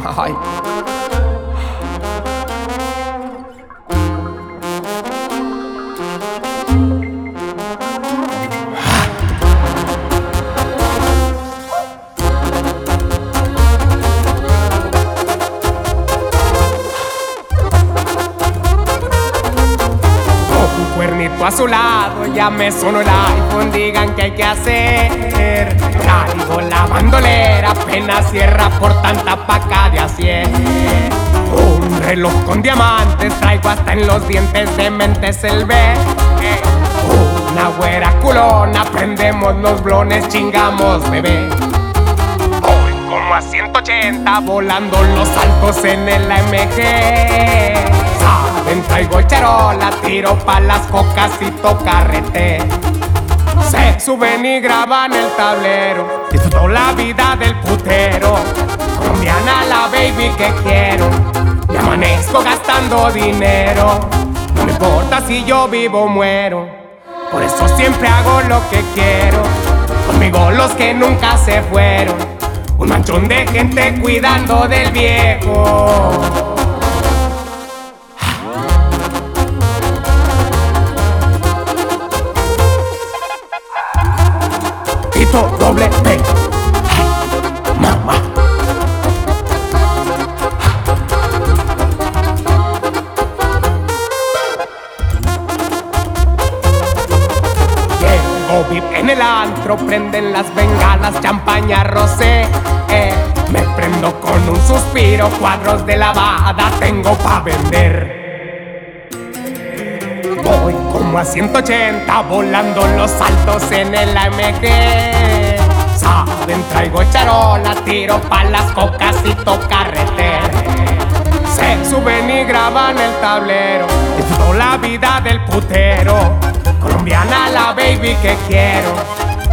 嗨。Con un cuernito a su lado, ya me sonó el iPhone, digan que hay que hacer. Traigo la bandolera, apenas cierra por tanta paca de hacer. Un reloj con diamantes, traigo hasta en los dientes de mentes el B. Una güera culona, prendemos los blones, chingamos, bebé. Voy como a 180 volando los saltos en el AMG. Saben, traigo charola, tiro pa' las cocas y tocarrete. Se suben y graban el tablero. Disfruto la vida del putero. Colombiana la baby que quiero. Y amanezco gastando dinero. No me importa si yo vivo o muero. Por eso siempre hago lo que quiero. Conmigo los que nunca se fueron. Un manchón de gente cuidando del viejo. Doble P. Mamá. Llego VIP en el antro, prenden las bengalas, champaña rosé. eh. Me prendo con un suspiro, cuadros de lavada tengo pa' vender. Voy como a 180 volando los saltos en el AMG. Saben, traigo charola, tiro pa' las cocas y tocarrete. Se suben y graban el tablero. Disfruto la vida del putero. Colombiana la baby que quiero.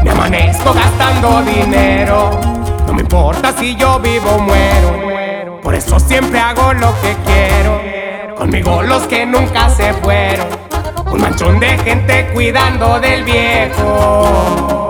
Me amanezco gastando dinero. No me importa si yo vivo o muero. Por eso siempre hago lo que quiero. Conmigo los que nunca se fueron. Gente cuidando del viejo.